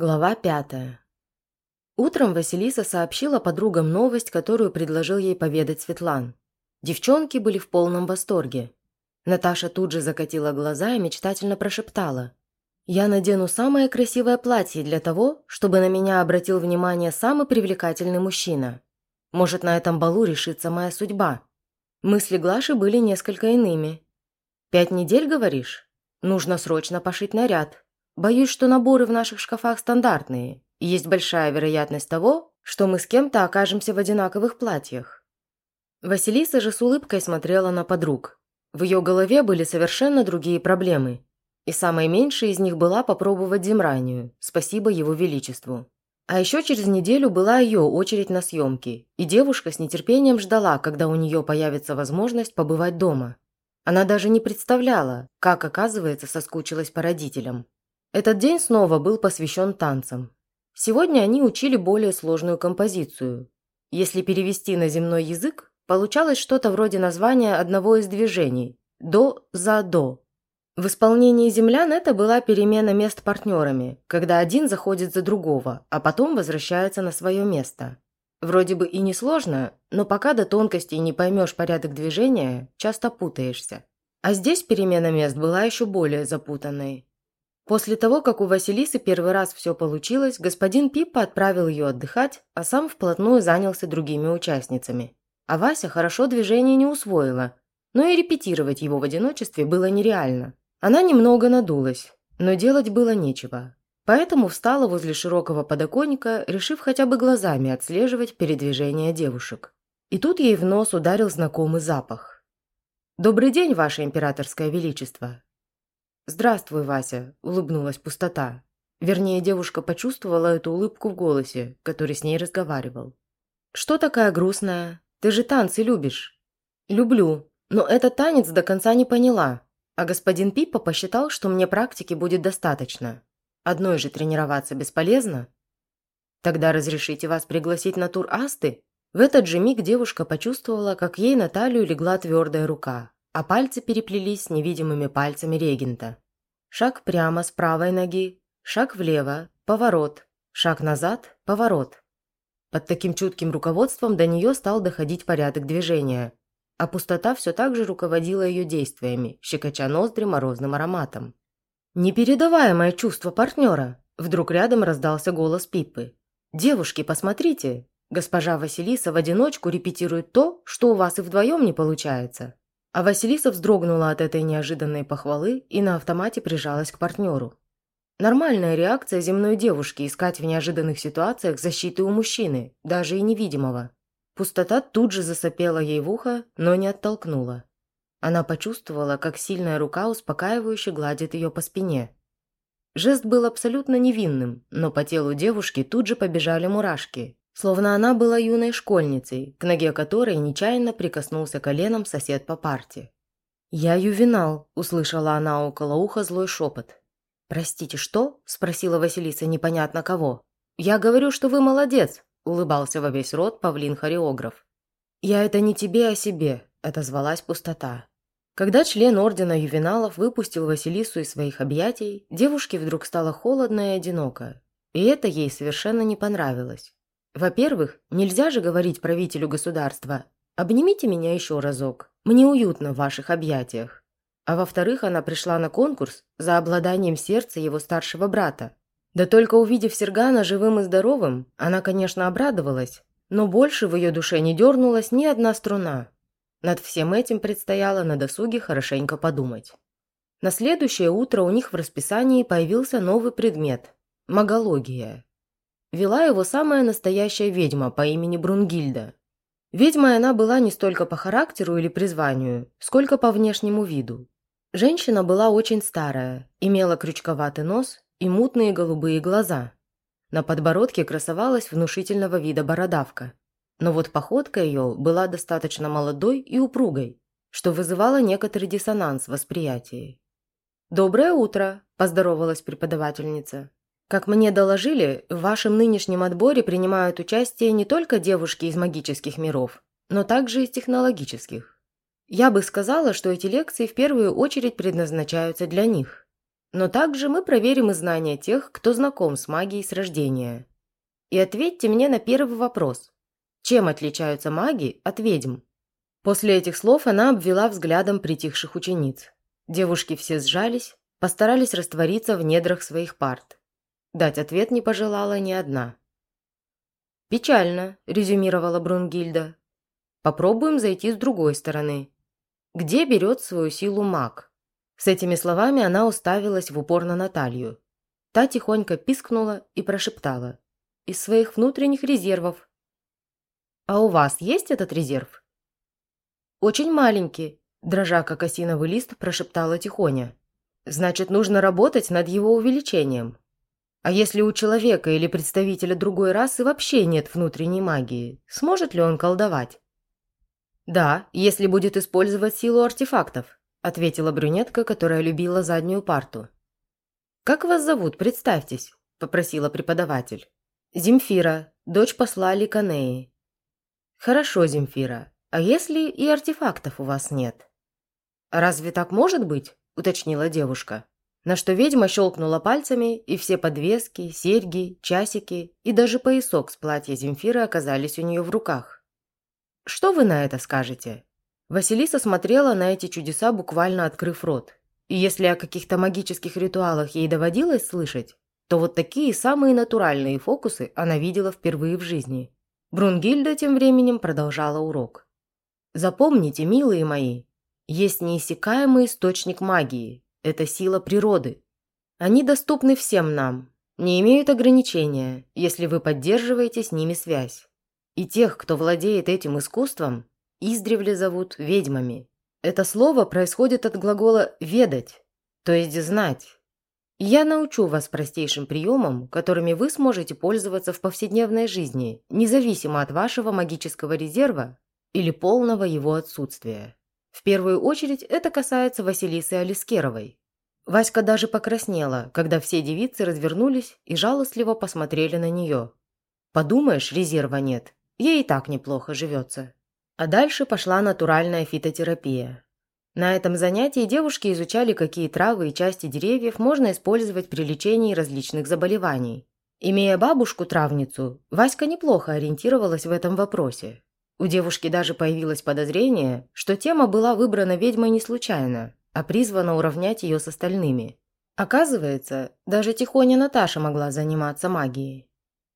Глава пятая. Утром Василиса сообщила подругам новость, которую предложил ей поведать Светлан. Девчонки были в полном восторге. Наташа тут же закатила глаза и мечтательно прошептала. «Я надену самое красивое платье для того, чтобы на меня обратил внимание самый привлекательный мужчина. Может, на этом балу решится моя судьба». Мысли Глаши были несколько иными. «Пять недель, говоришь? Нужно срочно пошить наряд. Боюсь, что наборы в наших шкафах стандартные, и есть большая вероятность того, что мы с кем-то окажемся в одинаковых платьях. Василиса же с улыбкой смотрела на подруг. В ее голове были совершенно другие проблемы. И самой меньшей из них была попробовать Земранию, спасибо его величеству. А еще через неделю была ее очередь на съемки, и девушка с нетерпением ждала, когда у нее появится возможность побывать дома. Она даже не представляла, как, оказывается, соскучилась по родителям. Этот день снова был посвящен танцам. Сегодня они учили более сложную композицию. Если перевести на земной язык, получалось что-то вроде названия одного из движений – «до» за «до». В исполнении землян это была перемена мест партнерами, когда один заходит за другого, а потом возвращается на свое место. Вроде бы и несложно, но пока до тонкостей не поймешь порядок движения, часто путаешься. А здесь перемена мест была еще более запутанной. После того, как у Василисы первый раз все получилось, господин Пиппа отправил ее отдыхать, а сам вплотную занялся другими участницами. А Вася хорошо движение не усвоила, но и репетировать его в одиночестве было нереально. Она немного надулась, но делать было нечего. Поэтому встала возле широкого подоконника, решив хотя бы глазами отслеживать передвижение девушек. И тут ей в нос ударил знакомый запах. «Добрый день, Ваше Императорское Величество!» «Здравствуй, Вася», – улыбнулась пустота. Вернее, девушка почувствовала эту улыбку в голосе, который с ней разговаривал. «Что такая грустная? Ты же танцы любишь». «Люблю, но этот танец до конца не поняла, а господин Пиппа посчитал, что мне практики будет достаточно. Одной же тренироваться бесполезно». «Тогда разрешите вас пригласить на тур Асты?» В этот же миг девушка почувствовала, как ей на талию легла твердая рука, а пальцы переплелись с невидимыми пальцами регента. Шаг прямо с правой ноги, шаг влево, поворот, шаг назад, поворот. Под таким чутким руководством до нее стал доходить порядок движения, а пустота все так же руководила ее действиями, щекоча ноздри морозным ароматом. «Непередаваемое чувство партнера!» Вдруг рядом раздался голос Пиппы. «Девушки, посмотрите! Госпожа Василиса в одиночку репетирует то, что у вас и вдвоем не получается. А Василиса вздрогнула от этой неожиданной похвалы и на автомате прижалась к партнеру. Нормальная реакция земной девушки искать в неожиданных ситуациях защиты у мужчины, даже и невидимого. Пустота тут же засопела ей в ухо, но не оттолкнула. Она почувствовала, как сильная рука успокаивающе гладит ее по спине. Жест был абсолютно невинным, но по телу девушки тут же побежали мурашки, словно она была юной школьницей, к ноге которой нечаянно прикоснулся коленом сосед по парте. «Я ювенал», – услышала она около уха злой шепот. «Простите, что?» – спросила Василиса непонятно кого. «Я говорю, что вы молодец», – улыбался во весь рот павлин-хореограф. «Я это не тебе, а себе», – отозвалась пустота. Когда член Ордена Ювеналов выпустил Василису из своих объятий, девушке вдруг стало холодно и одиноко. И это ей совершенно не понравилось. Во-первых, нельзя же говорить правителю государства «Обнимите меня еще разок, мне уютно в ваших объятиях». А во-вторых, она пришла на конкурс за обладанием сердца его старшего брата. Да только увидев Сергана живым и здоровым, она, конечно, обрадовалась, но больше в ее душе не дернулась ни одна струна. Над всем этим предстояло на досуге хорошенько подумать. На следующее утро у них в расписании появился новый предмет – магология. Вела его самая настоящая ведьма по имени Брунгильда. Ведьмой она была не столько по характеру или призванию, сколько по внешнему виду. Женщина была очень старая, имела крючковатый нос и мутные голубые глаза. На подбородке красовалась внушительного вида бородавка. Но вот походка ее была достаточно молодой и упругой, что вызывало некоторый диссонанс в восприятии. «Доброе утро!» – поздоровалась преподавательница. Как мне доложили, в вашем нынешнем отборе принимают участие не только девушки из магических миров, но также из технологических. Я бы сказала, что эти лекции в первую очередь предназначаются для них. Но также мы проверим и знания тех, кто знаком с магией с рождения. И ответьте мне на первый вопрос. Чем отличаются маги от ведьм? После этих слов она обвела взглядом притихших учениц. Девушки все сжались, постарались раствориться в недрах своих парт. Дать ответ не пожелала ни одна. «Печально», – резюмировала Брунгильда. «Попробуем зайти с другой стороны. Где берет свою силу маг?» С этими словами она уставилась в упор на Наталью. Та тихонько пискнула и прошептала. «Из своих внутренних резервов». «А у вас есть этот резерв?» «Очень маленький», – дрожа как осиновый лист, прошептала Тихоня. «Значит, нужно работать над его увеличением. А если у человека или представителя другой расы вообще нет внутренней магии, сможет ли он колдовать?» «Да, если будет использовать силу артефактов», – ответила брюнетка, которая любила заднюю парту. «Как вас зовут, представьтесь», – попросила преподаватель. «Земфира, дочь посла Ликанеи». «Хорошо, Земфира. А если и артефактов у вас нет?» «Разве так может быть?» – уточнила девушка. На что ведьма щелкнула пальцами, и все подвески, серьги, часики и даже поясок с платья Земфиры оказались у нее в руках. «Что вы на это скажете?» Василиса смотрела на эти чудеса, буквально открыв рот. И если о каких-то магических ритуалах ей доводилось слышать, то вот такие самые натуральные фокусы она видела впервые в жизни. Брунгильда тем временем продолжала урок. Запомните, милые мои, есть неиссякаемый источник магии. Это сила природы. Они доступны всем нам, не имеют ограничения, если вы поддерживаете с ними связь. И тех, кто владеет этим искусством, издревле зовут ведьмами. Это слово происходит от глагола «ведать», то есть «знать». Я научу вас простейшим приемам, которыми вы сможете пользоваться в повседневной жизни, независимо от вашего магического резерва или полного его отсутствия. В первую очередь это касается Василисы Алискеровой. Васька даже покраснела, когда все девицы развернулись и жалостливо посмотрели на нее. Подумаешь, резерва нет, ей и так неплохо живется. А дальше пошла натуральная фитотерапия. На этом занятии девушки изучали, какие травы и части деревьев можно использовать при лечении различных заболеваний. Имея бабушку-травницу, Васька неплохо ориентировалась в этом вопросе. У девушки даже появилось подозрение, что тема была выбрана ведьмой не случайно, а призвана уравнять ее с остальными. Оказывается, даже тихоня Наташа могла заниматься магией.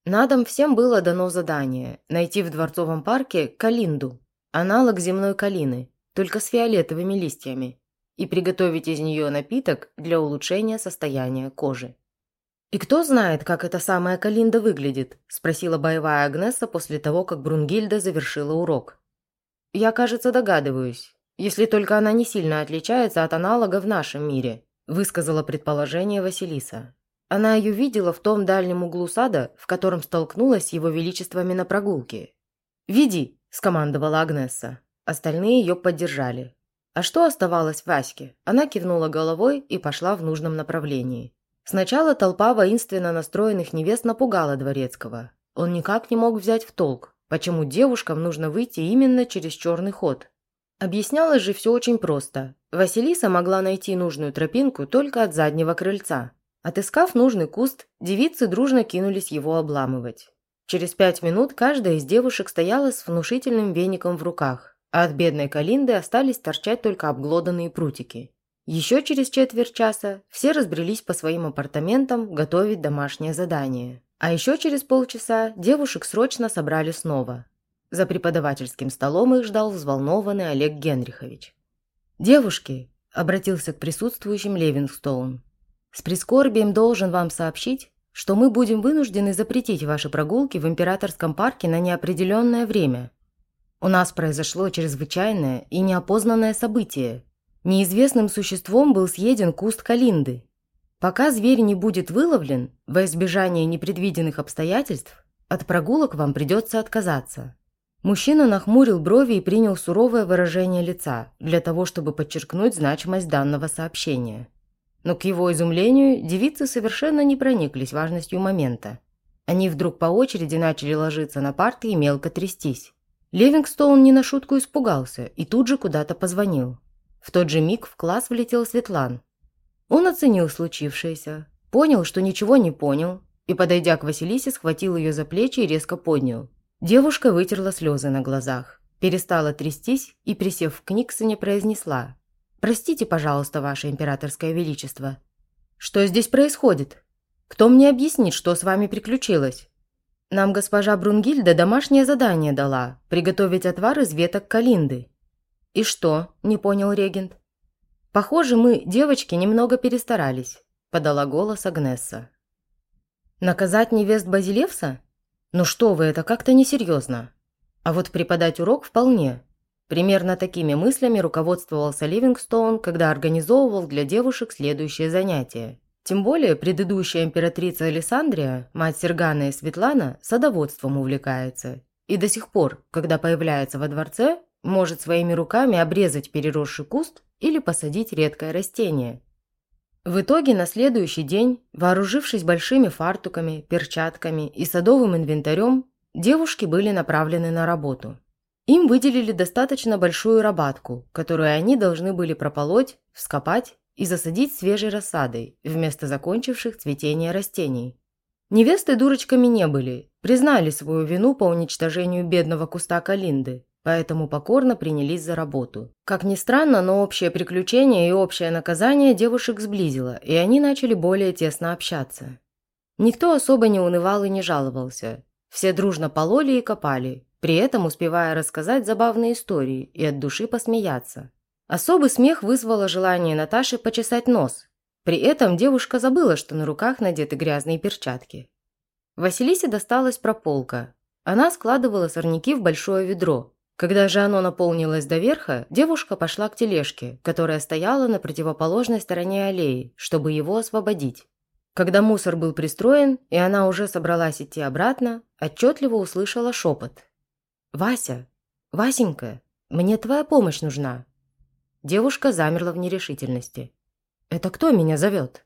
На дом всем было дано задание – найти в Дворцовом парке калинду, аналог земной калины, только с фиолетовыми листьями, и приготовить из нее напиток для улучшения состояния кожи. «И кто знает, как эта самая Калинда выглядит?» – спросила боевая Агнеса после того, как Брунгильда завершила урок. «Я, кажется, догадываюсь, если только она не сильно отличается от аналога в нашем мире», – высказала предположение Василиса. Она ее видела в том дальнем углу сада, в котором столкнулась с его величествами на прогулке. «Веди», – скомандовала Агнесса. Остальные ее поддержали. А что оставалось Ваське? Она кивнула головой и пошла в нужном направлении. Сначала толпа воинственно настроенных невест напугала Дворецкого. Он никак не мог взять в толк, почему девушкам нужно выйти именно через черный ход. Объяснялось же все очень просто. Василиса могла найти нужную тропинку только от заднего крыльца. Отыскав нужный куст, девицы дружно кинулись его обламывать. Через пять минут каждая из девушек стояла с внушительным веником в руках, а от бедной Калинды остались торчать только обглоданные прутики. Еще через четверть часа все разбрелись по своим апартаментам готовить домашнее задание. А еще через полчаса девушек срочно собрали снова. За преподавательским столом их ждал взволнованный Олег Генрихович. «Девушки», – обратился к присутствующим Левингстоун, – «с прискорбием должен вам сообщить, что мы будем вынуждены запретить ваши прогулки в Императорском парке на неопределенное время. У нас произошло чрезвычайное и неопознанное событие, Неизвестным существом был съеден куст калинды. Пока зверь не будет выловлен, во избежание непредвиденных обстоятельств, от прогулок вам придется отказаться. Мужчина нахмурил брови и принял суровое выражение лица, для того, чтобы подчеркнуть значимость данного сообщения. Но к его изумлению девицы совершенно не прониклись важностью момента. Они вдруг по очереди начали ложиться на парты и мелко трястись. Левингстоун не на шутку испугался и тут же куда-то позвонил. В тот же миг в класс влетел Светлан. Он оценил случившееся, понял, что ничего не понял, и, подойдя к Василисе, схватил ее за плечи и резко поднял. Девушка вытерла слезы на глазах, перестала трястись и, присев к Никсоне, произнесла «Простите, пожалуйста, ваше императорское величество. Что здесь происходит? Кто мне объяснит, что с вами приключилось?» «Нам госпожа Брунгильда домашнее задание дала – приготовить отвар из веток калинды». «И что?» – не понял регент. «Похоже, мы, девочки, немного перестарались», – подала голос Агнесса. «Наказать невест Базилевса? Ну что вы, это как-то несерьезно. А вот преподать урок вполне. Примерно такими мыслями руководствовался Ливингстоун, когда организовывал для девушек следующее занятие. Тем более предыдущая императрица Александрия, мать Сергана и Светлана, садоводством увлекается. И до сих пор, когда появляется во дворце, может своими руками обрезать переросший куст или посадить редкое растение. В итоге на следующий день, вооружившись большими фартуками, перчатками и садовым инвентарем, девушки были направлены на работу. Им выделили достаточно большую рабатку, которую они должны были прополоть, вскопать и засадить свежей рассадой вместо закончивших цветения растений. Невесты дурочками не были, признали свою вину по уничтожению бедного куста калинды, поэтому покорно принялись за работу. Как ни странно, но общее приключение и общее наказание девушек сблизило, и они начали более тесно общаться. Никто особо не унывал и не жаловался. Все дружно пололи и копали, при этом успевая рассказать забавные истории и от души посмеяться. Особый смех вызвало желание Наташи почесать нос. При этом девушка забыла, что на руках надеты грязные перчатки. Василисе досталась прополка. Она складывала сорняки в большое ведро, когда же оно наполнилось до верха, девушка пошла к тележке, которая стояла на противоположной стороне аллеи, чтобы его освободить. Когда мусор был пристроен, и она уже собралась идти обратно, отчетливо услышала шепот. «Вася! Васенька! Мне твоя помощь нужна!» Девушка замерла в нерешительности. «Это кто меня зовет?»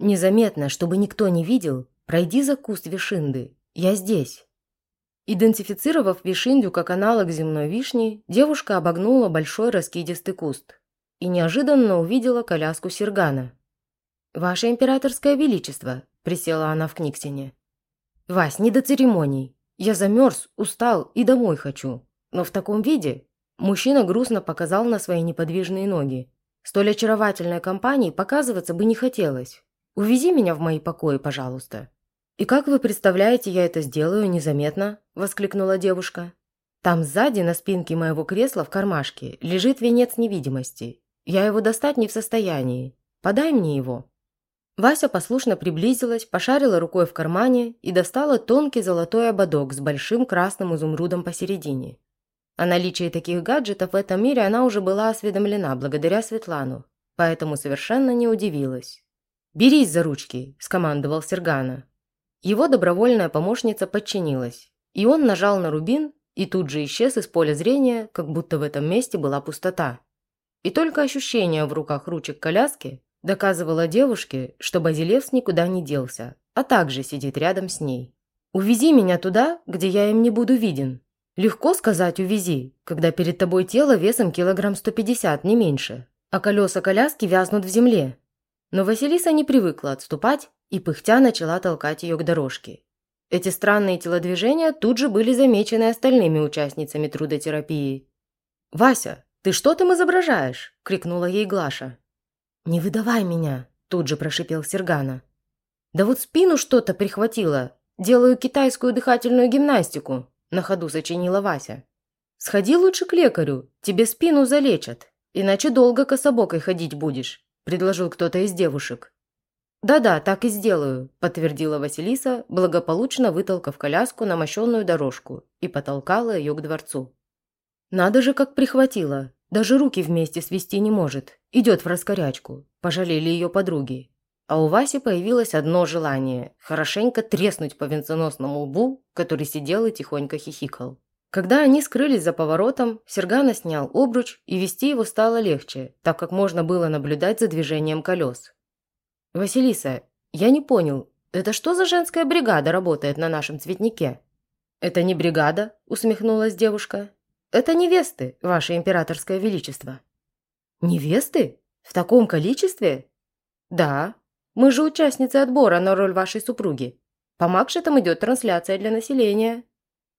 «Незаметно, чтобы никто не видел, пройди за куст вишинды. Я здесь». Идентифицировав вишиндю как аналог земной вишни, девушка обогнула большой раскидистый куст и неожиданно увидела коляску Сергана. «Ваше императорское величество», – присела она в Книксине. «Вась, не до церемоний. Я замерз, устал и домой хочу. Но в таком виде...» Мужчина грустно показал на свои неподвижные ноги. «Столь очаровательной компании показываться бы не хотелось. Увези меня в мои покои, пожалуйста». «И как вы представляете, я это сделаю незаметно?» – воскликнула девушка. «Там сзади, на спинке моего кресла в кармашке, лежит венец невидимости. Я его достать не в состоянии. Подай мне его». Вася послушно приблизилась, пошарила рукой в кармане и достала тонкий золотой ободок с большим красным изумрудом посередине. О наличии таких гаджетов в этом мире она уже была осведомлена благодаря Светлану, поэтому совершенно не удивилась. «Берись за ручки», – скомандовал Сергана. Его добровольная помощница подчинилась, и он нажал на рубин и тут же исчез из поля зрения, как будто в этом месте была пустота. И только ощущение в руках ручек коляски доказывало девушке, что Базилевс никуда не делся, а также сидит рядом с ней. «Увези меня туда, где я им не буду виден». Легко сказать «увези», когда перед тобой тело весом килограмм 150, не меньше, а колеса коляски вязнут в земле. Но Василиса не привыкла отступать и пыхтя начала толкать ее к дорожке. Эти странные телодвижения тут же были замечены остальными участницами трудотерапии. «Вася, ты что там изображаешь?» – крикнула ей Глаша. «Не выдавай меня!» – тут же прошипел Сергана. «Да вот спину что-то прихватило. Делаю китайскую дыхательную гимнастику», – на ходу сочинила Вася. «Сходи лучше к лекарю, тебе спину залечат, иначе долго кособокой ходить будешь», – предложил кто-то из девушек. «Да-да, так и сделаю», – подтвердила Василиса, благополучно вытолкав коляску на мощенную дорожку и потолкала ее к дворцу. «Надо же, как прихватила. Даже руки вместе свести не может. Идет в раскорячку», – пожалели ее подруги. А у Васи появилось одно желание – хорошенько треснуть по венценосному лбу, который сидел и тихонько хихикал. Когда они скрылись за поворотом, Сергана снял обруч, и вести его стало легче, так как можно было наблюдать за движением колес. «Василиса, я не понял, это что за женская бригада работает на нашем цветнике?» «Это не бригада», – усмехнулась девушка. «Это невесты, ваше императорское величество». «Невесты? В таком количестве?» «Да. Мы же участницы отбора на роль вашей супруги. По Макшетам идет трансляция для населения».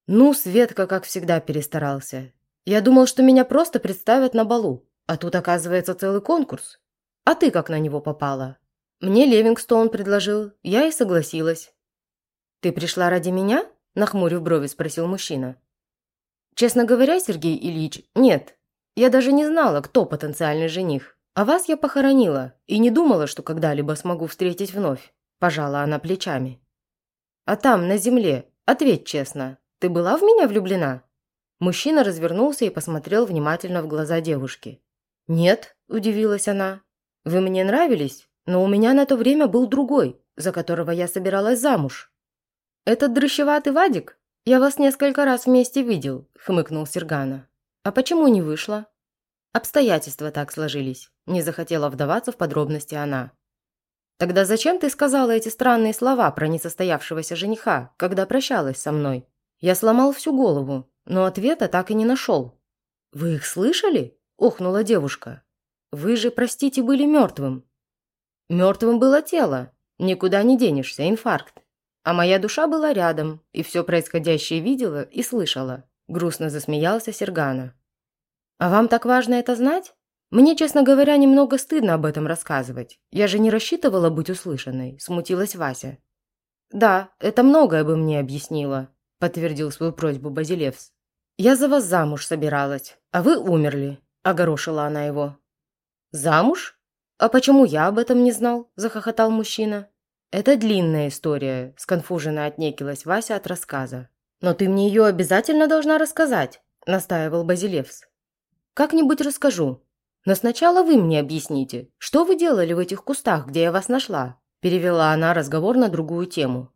Ну, Светка, как всегда, перестарался. Я думал, что меня просто представят на балу, а тут, оказывается, целый конкурс. А ты как на него попала? Мне Левингстоун предложил, я и согласилась. Ты пришла ради меня? Нахмурив брови, спросил мужчина. Честно говоря, Сергей Ильич, нет. Я даже не знала, кто потенциальный жених. А вас я похоронила и не думала, что когда-либо смогу встретить вновь. Пожала она плечами. А там, на земле, ответь честно, ты была в меня влюблена?» Мужчина развернулся и посмотрел внимательно в глаза девушки. «Нет», – удивилась она. «Вы мне нравились, но у меня на то время был другой, за которого я собиралась замуж». «Этот дрыщеватый Вадик? Я вас несколько раз вместе видел», – хмыкнул Сергана. «А почему не вышло?» «Обстоятельства так сложились», – не захотела вдаваться в подробности она. «Тогда зачем ты сказала эти странные слова про несостоявшегося жениха, когда прощалась со мной?» Я сломал всю голову, но ответа так и не нашел. «Вы их слышали?» – охнула девушка. «Вы же, простите, были мертвым». «Мертвым было тело. Никуда не денешься, инфаркт. А моя душа была рядом, и все происходящее видела и слышала», – грустно засмеялся Сергана. «А вам так важно это знать? Мне, честно говоря, немного стыдно об этом рассказывать. Я же не рассчитывала быть услышанной», – смутилась Вася. «Да, это многое бы мне объяснило», подтвердил свою просьбу Базилевс. «Я за вас замуж собиралась, а вы умерли», – огорошила она его. «Замуж? А почему я об этом не знал?» – захохотал мужчина. «Это длинная история», – сконфуженно отнекилась Вася от рассказа. «Но ты мне ее обязательно должна рассказать», – настаивал Базилевс. «Как-нибудь расскажу. Но сначала вы мне объясните, что вы делали в этих кустах, где я вас нашла?» Перевела она разговор на другую тему.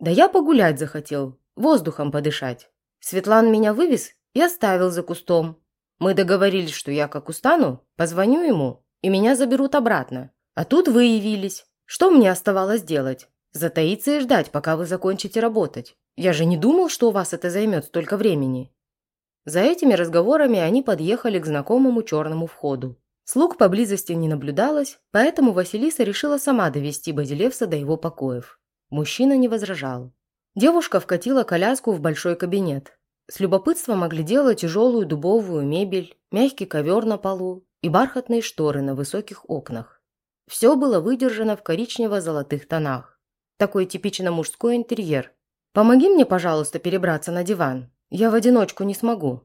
«Да я погулять захотел, воздухом подышать. Светлан меня вывез и оставил за кустом. Мы договорились, что я как устану, позвоню ему, и меня заберут обратно. А тут вы явились. Что мне оставалось делать? Затаиться и ждать, пока вы закончите работать. Я же не думал, что у вас это займет столько времени». За этими разговорами они подъехали к знакомому черному входу. Слуг поблизости не наблюдалось, поэтому Василиса решила сама довести Базилевса до его покоев. Мужчина не возражал. Девушка вкатила коляску в большой кабинет. С любопытством оглядела тяжелую дубовую мебель, мягкий ковер на полу и бархатные шторы на высоких окнах. Все было выдержано в коричнево-золотых тонах. Такой типично мужской интерьер. «Помоги мне, пожалуйста, перебраться на диван. Я в одиночку не смогу».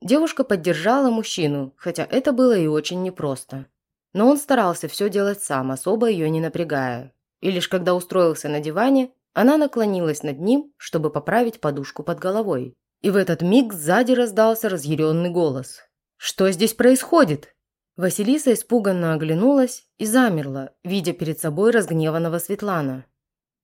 Девушка поддержала мужчину, хотя это было и очень непросто. Но он старался все делать сам, особо ее не напрягая. И лишь когда устроился на диване, она наклонилась над ним, чтобы поправить подушку под головой. И в этот миг сзади раздался разъяренный голос. «Что здесь происходит?» Василиса испуганно оглянулась и замерла, видя перед собой разгневанного Светлана.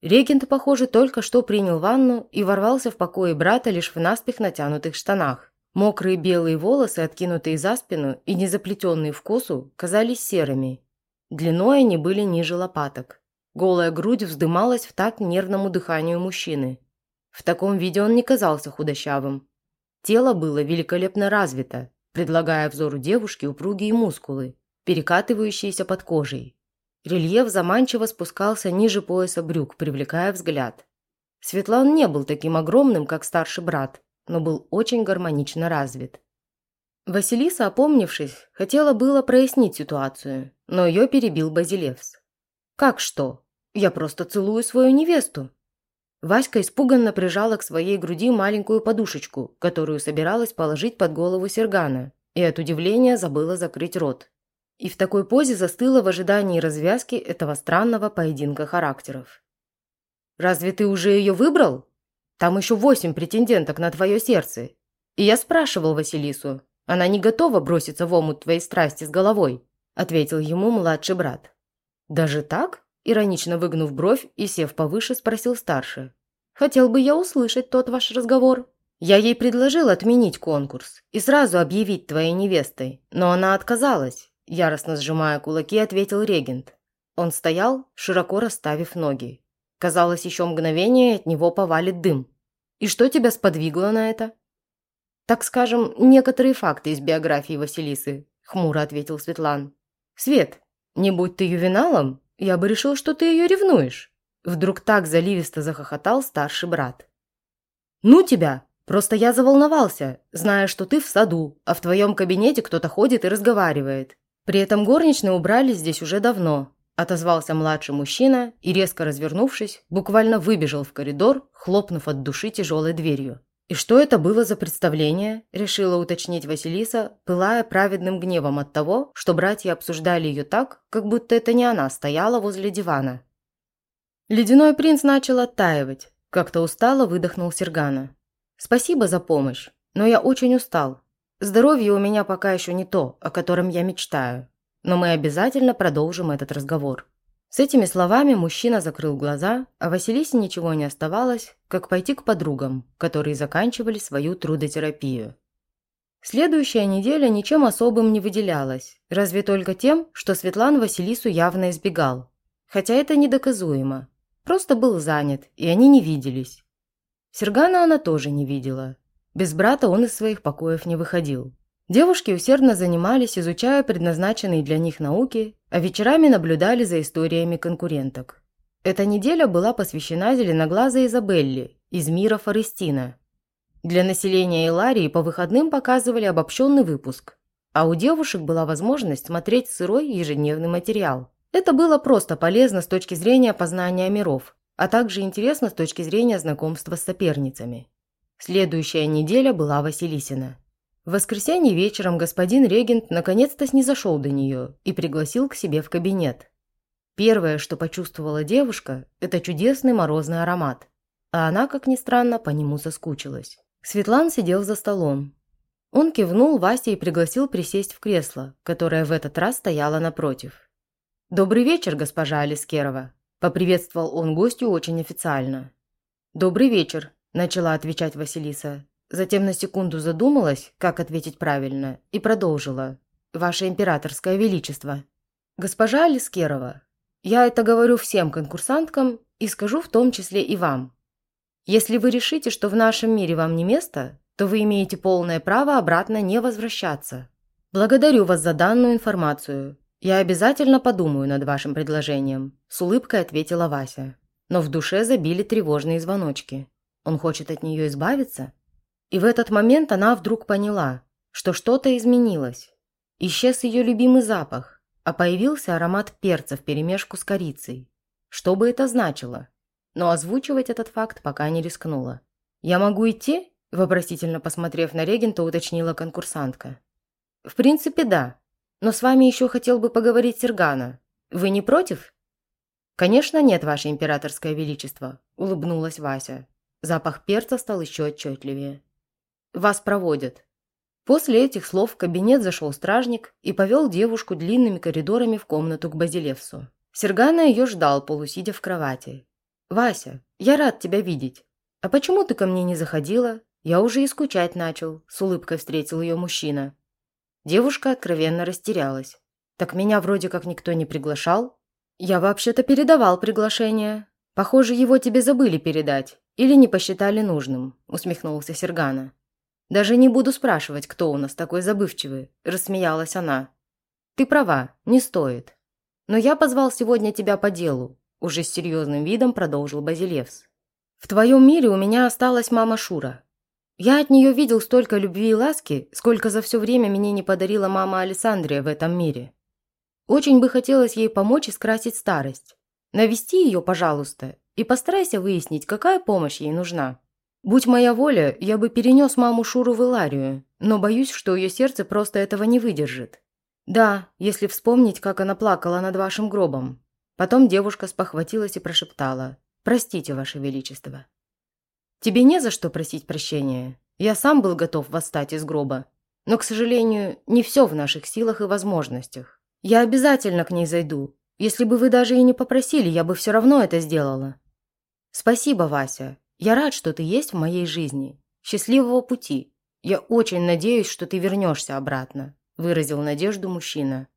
Регент, похоже, только что принял ванну и ворвался в покои брата лишь в наспех натянутых штанах. Мокрые белые волосы, откинутые за спину и не заплетенные в косу, казались серыми. Длиной они были ниже лопаток. Голая грудь вздымалась в такт нервному дыханию мужчины. В таком виде он не казался худощавым. Тело было великолепно развито, предлагая взору девушки упругие мускулы, перекатывающиеся под кожей. Рельеф заманчиво спускался ниже пояса брюк, привлекая взгляд. Светлан не был таким огромным, как старший брат, но был очень гармонично развит. Василиса, опомнившись, хотела было прояснить ситуацию, но ее перебил Базилевс. «Как что? Я просто целую свою невесту». Васька испуганно прижала к своей груди маленькую подушечку, которую собиралась положить под голову Сергана, и от удивления забыла закрыть рот. И в такой позе застыла в ожидании развязки этого странного поединка характеров. «Разве ты уже ее выбрал? Там еще восемь претенденток на твое сердце. И я спрашивал Василису, она не готова броситься в омут твоей страсти с головой», ответил ему младший брат. «Даже так?» Иронично выгнув бровь и сев повыше, спросил старший. «Хотел бы я услышать тот ваш разговор. Я ей предложил отменить конкурс и сразу объявить твоей невестой, но она отказалась», яростно сжимая кулаки, ответил регент. Он стоял, широко расставив ноги. Казалось, еще мгновение от него повалит дым. «И что тебя сподвигло на это?» «Так скажем, некоторые факты из биографии Василисы», хмуро ответил Светлан. «Свет, Не будь ты ювеналом, я бы решил, что ты ее ревнуешь». Вдруг так заливисто захохотал старший брат. «Ну тебя! Просто я заволновался, зная, что ты в саду, а в твоем кабинете кто-то ходит и разговаривает. При этом горничные убрались здесь уже давно, Отозвался младший мужчина и, резко развернувшись, буквально выбежал в коридор, хлопнув от души тяжелой дверью. «И что это было за представление?» – решила уточнить Василиса, пылая праведным гневом от того, что братья обсуждали ее так, как будто это не она стояла возле дивана. Ледяной принц начал оттаивать. Как-то устало выдохнул Сергана. «Спасибо за помощь, но я очень устал. Здоровье у меня пока еще не то, о котором я мечтаю но мы обязательно продолжим этот разговор». С этими словами мужчина закрыл глаза, а Василисе ничего не оставалось, как пойти к подругам, которые заканчивали свою трудотерапию. Следующая неделя ничем особым не выделялась, разве только тем, что Светлан Василису явно избегал. Хотя это недоказуемо. Просто был занят, и они не виделись. Сергана она тоже не видела. Без брата он из своих покоев не выходил. Девушки усердно занимались, изучая предназначенные для них науки, а вечерами наблюдали за историями конкуренток. Эта неделя была посвящена зеленоглазой Изабелле из мира Форестина. Для населения Иларии по выходным показывали обобщенный выпуск, а у девушек была возможность смотреть сырой ежедневный материал. Это было просто полезно с точки зрения познания миров, а также интересно с точки зрения знакомства с соперницами. Следующая неделя была Василисина. В воскресенье вечером господин регент наконец-то снизошел до нее и пригласил к себе в кабинет. Первое, что почувствовала девушка, это чудесный морозный аромат. А она, как ни странно, по нему соскучилась. Светлан сидел за столом. Он кивнул Васе и пригласил присесть в кресло, которое в этот раз стояло напротив. «Добрый вечер, госпожа Алискерова», – поприветствовал он гостю очень официально. «Добрый вечер», – начала отвечать Василиса. Затем на секунду задумалась, как ответить правильно, и продолжила. «Ваше императорское величество». «Госпожа Алискерова, я это говорю всем конкурсанткам и скажу в том числе и вам. Если вы решите, что в нашем мире вам не место, то вы имеете полное право обратно не возвращаться. Благодарю вас за данную информацию. Я обязательно подумаю над вашим предложением», – с улыбкой ответила Вася. Но в душе забили тревожные звоночки. Он хочет от нее избавиться? И в этот момент она вдруг поняла, что что-то изменилось. Исчез ее любимый запах, а появился аромат перца вперемешку с корицей. Что бы это значило? Но озвучивать этот факт пока не рискнула. «Я могу идти?» – вопросительно посмотрев на регента, уточнила конкурсантка. «В принципе, да. Но с вами еще хотел бы поговорить Сергана. Вы не против?» «Конечно нет, ваше императорское величество», – улыбнулась Вася. Запах перца стал еще отчетливее. Вас проводят». После этих слов в кабинет зашел стражник и повел девушку длинными коридорами в комнату к Базилевсу. Сергана ее ждал, полусидя в кровати. «Вася, я рад тебя видеть. А почему ты ко мне не заходила? Я уже и скучать начал», – с улыбкой встретил ее мужчина. Девушка откровенно растерялась. «Так меня вроде как никто не приглашал?» «Я вообще-то передавал приглашение. Похоже, его тебе забыли передать. Или не посчитали нужным», – усмехнулся Сергана. «Даже не буду спрашивать, кто у нас такой забывчивый», – рассмеялась она. «Ты права, не стоит. Но я позвал сегодня тебя по делу», – уже с серьезным видом продолжил Базилевс. «В твоем мире у меня осталась мама Шура. Я от нее видел столько любви и ласки, сколько за все время мне не подарила мама Александрия в этом мире. Очень бы хотелось ей помочь и скрасить старость. Навести ее, пожалуйста, и постарайся выяснить, какая помощь ей нужна». Будь моя воля, я бы перенес маму Шуру в Иларию, но боюсь, что ее сердце просто этого не выдержит. Да, если вспомнить, как она плакала над вашим гробом. Потом девушка спохватилась и прошептала. «Простите, ваше величество». «Тебе не за что просить прощения. Я сам был готов восстать из гроба. Но, к сожалению, не все в наших силах и возможностях. Я обязательно к ней зайду. Если бы вы даже и не попросили, я бы все равно это сделала». «Спасибо, Вася. Я рад, что ты есть в моей жизни. Счастливого пути. Я очень надеюсь, что ты вернешься обратно», – выразил надежду мужчина.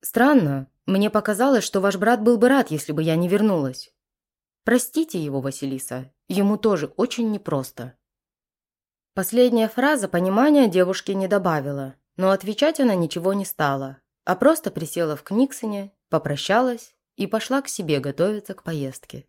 «Странно. Мне показалось, что ваш брат был бы рад, если бы я не вернулась. Простите его, Василиса. Ему тоже очень непросто». Последняя фраза понимания девушке не добавила, но отвечать она ничего не стала, а просто присела в Книксоне, Попрощалась и пошла к себе готовиться к поездке.